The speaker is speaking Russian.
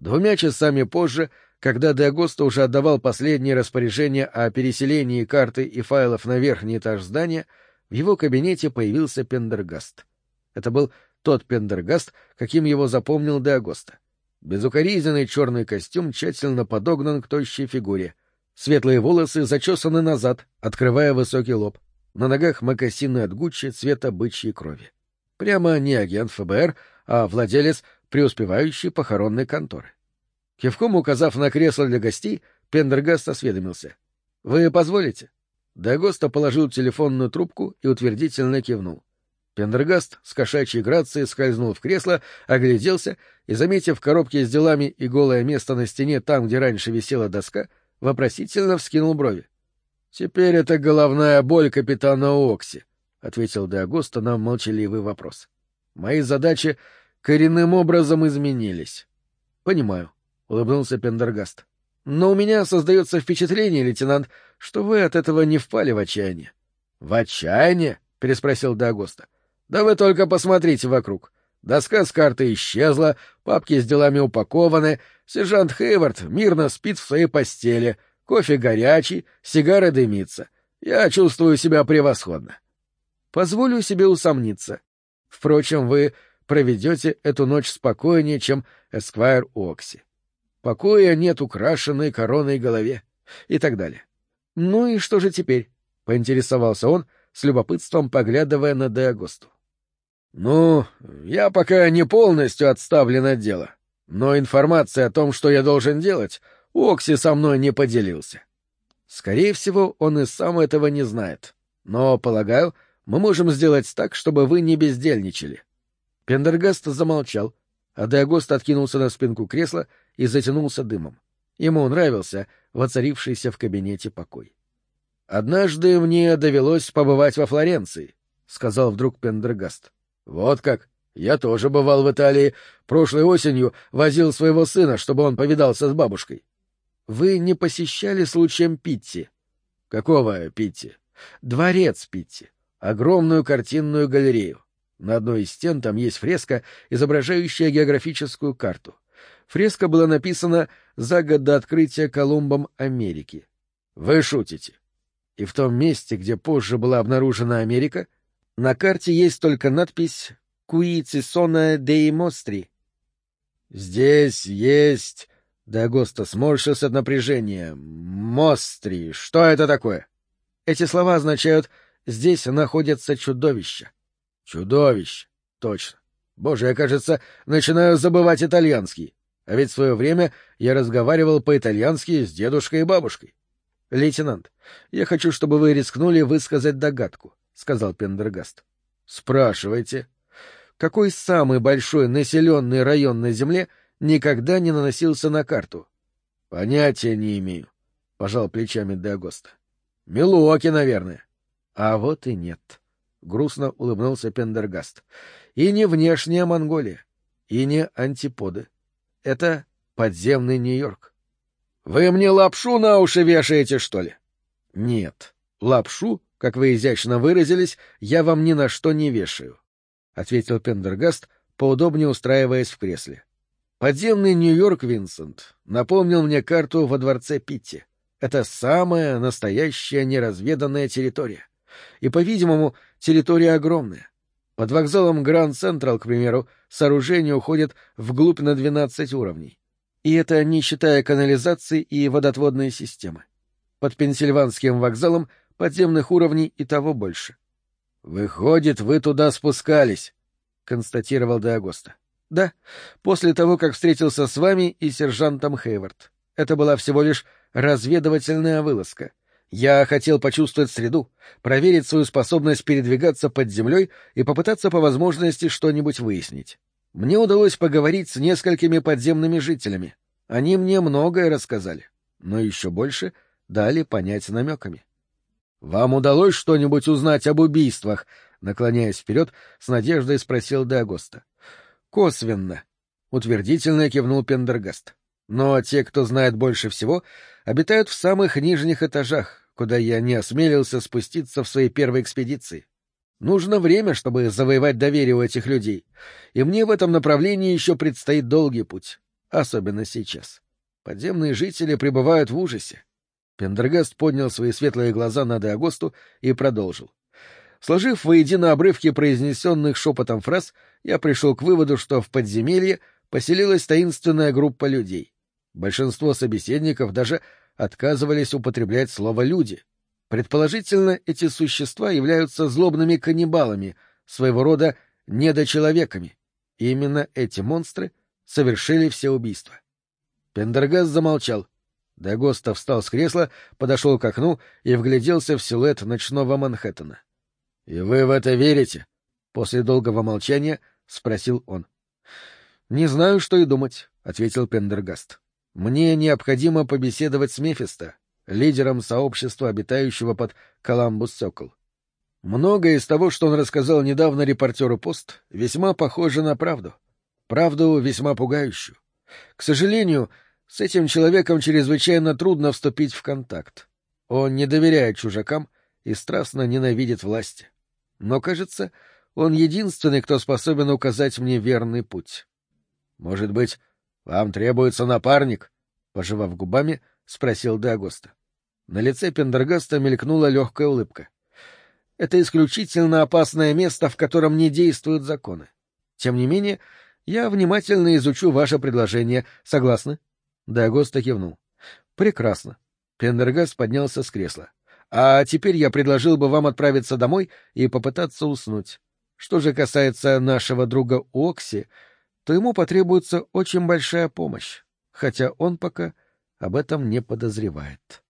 Двумя часами позже, когда Деагоста уже отдавал последние распоряжения о переселении карты и файлов на верхний этаж здания, в его кабинете появился Пендергаст. Это был тот Пендергаст, каким его запомнил Деагоста. Безукоризненный черный костюм тщательно подогнан к тощей фигуре. Светлые волосы зачесаны назад, открывая высокий лоб. На ногах мокасины от Гуччи цвета бычьей крови. Прямо не агент ФБР, а владелец преуспевающей похоронной конторы. Кивком указав на кресло для гостей, Пендергаст осведомился. — Вы позволите? Дагоста положил телефонную трубку и утвердительно кивнул. Пендергаст с кошачьей грацией скользнул в кресло, огляделся и, заметив коробки с делами и голое место на стене там, где раньше висела доска, вопросительно вскинул брови. — Теперь это головная боль капитана Окси, — ответил Деагоста на молчаливый вопрос. — Мои задачи коренным образом изменились. — Понимаю, — улыбнулся Пендергаст. — Но у меня создается впечатление, лейтенант, что вы от этого не впали в отчаяние. — В отчаяние? — переспросил Деагоста. — Да вы только посмотрите вокруг. Доска с картой исчезла, папки с делами упакованы, сержант Хейвард мирно спит в своей постели, кофе горячий, сигары дымится. Я чувствую себя превосходно. Позволю себе усомниться. Впрочем, вы проведете эту ночь спокойнее, чем Эсквайр Окси. Покоя нет украшенной короной голове. И так далее. Ну и что же теперь? — поинтересовался он, с любопытством поглядывая на Деагосту. — Ну, я пока не полностью отставлен от дела, но информация о том, что я должен делать, Окси со мной не поделился. Скорее всего, он и сам этого не знает. Но, полагаю, мы можем сделать так, чтобы вы не бездельничали. Пендергаст замолчал, а Деагост откинулся на спинку кресла и затянулся дымом. Ему нравился воцарившийся в кабинете покой. «Однажды мне довелось побывать во Флоренции», — сказал вдруг Пендергаст. «Вот как. Я тоже бывал в Италии. Прошлой осенью возил своего сына, чтобы он повидался с бабушкой». «Вы не посещали случаем Питти?» «Какого Питти?» «Дворец Питти. Огромную картинную галерею. На одной из стен там есть фреска, изображающая географическую карту. Фреска была написана за год до открытия Колумбом Америки. Вы шутите. И в том месте, где позже была обнаружена Америка, на карте есть только надпись «Куи Цисона деи Мостри». Здесь есть... Дагоста сморщился от напряжения. «Мостри. Что это такое?» Эти слова означают «здесь находятся чудовища». Чудовище. Точно. Боже, я, кажется, начинаю забывать итальянский. А ведь в свое время я разговаривал по-итальянски с дедушкой и бабушкой. — Лейтенант, я хочу, чтобы вы рискнули высказать догадку, — сказал Пендергаст. — Спрашивайте. Какой самый большой населенный район на Земле никогда не наносился на карту? — Понятия не имею, — пожал плечами Деагоста. — Милуоки, наверное. — А вот и нет. —— грустно улыбнулся Пендергаст. — И не внешняя Монголия, и не антиподы. Это подземный Нью-Йорк. — Вы мне лапшу на уши вешаете, что ли? — Нет. Лапшу, как вы изящно выразились, я вам ни на что не вешаю, — ответил Пендергаст, поудобнее устраиваясь в кресле. Подземный Нью-Йорк, Винсент, напомнил мне карту во дворце Питти. Это самая настоящая неразведанная территория. И, по-видимому, территория огромная. Под вокзалом Гранд Централ, к примеру, сооружение уходит вглубь на 12 уровней. И это не считая канализации и водотводной системы. Под Пенсильванским вокзалом подземных уровней и того больше. — Выходит, вы туда спускались, — констатировал Деагоста. — Да, после того, как встретился с вами и сержантом Хейвард. Это была всего лишь разведывательная вылазка. Я хотел почувствовать среду, проверить свою способность передвигаться под землей и попытаться по возможности что-нибудь выяснить. Мне удалось поговорить с несколькими подземными жителями. Они мне многое рассказали, но еще больше дали понять намеками. — Вам удалось что-нибудь узнать об убийствах? — наклоняясь вперед, с надеждой спросил Деагоста. — Косвенно. — утвердительно кивнул Пендергаст. — Но те, кто знает больше всего, обитают в самых нижних этажах, куда я не осмелился спуститься в своей первой экспедиции. Нужно время, чтобы завоевать доверие у этих людей, и мне в этом направлении еще предстоит долгий путь. особенно сейчас. Подземные жители пребывают в ужасе. Пендергаст поднял свои светлые глаза на Деагосту и продолжил. Сложив воедино обрывки произнесенных шепотом фраз, я пришел к выводу, что в подземелье поселилась таинственная группа людей. Большинство собеседников даже отказывались употреблять слово «люди». Предположительно, эти существа являются злобными каннибалами, своего рода недочеловеками. И именно эти монстры совершили все убийства. Пендергаст замолчал. Дагоста встал с кресла, подошел к окну и вгляделся в силуэт ночного Манхэттена. — И вы в это верите? — после долгого молчания спросил он. — Не знаю, что и думать, — ответил Пендергаст. — Мне необходимо побеседовать с Мефисто, лидером сообщества, обитающего под Коламбус Сокол. Многое из того, что он рассказал недавно репортеру «Пост», весьма похоже на правду. Правду весьма пугающую. К сожалению, с этим человеком чрезвычайно трудно вступить в контакт. Он не доверяет чужакам и страстно ненавидит власти. Но, кажется, он единственный, кто способен указать мне верный путь. — Может быть, вам требуется напарник? — пожевав губами, спросил Дагоста. На лице Пендергаста мелькнула легкая улыбка. — это исключительно опасное место, в котором не действуют законы. Тем не менее, я внимательно изучу ваше предложение. Согласны? Дагоста кивнул. Прекрасно. Пендергаст поднялся с кресла. А теперь я предложил бы вам отправиться домой и попытаться уснуть. Что же касается нашего друга Окси, то ему потребуется очень большая помощь, хотя он пока об этом не подозревает.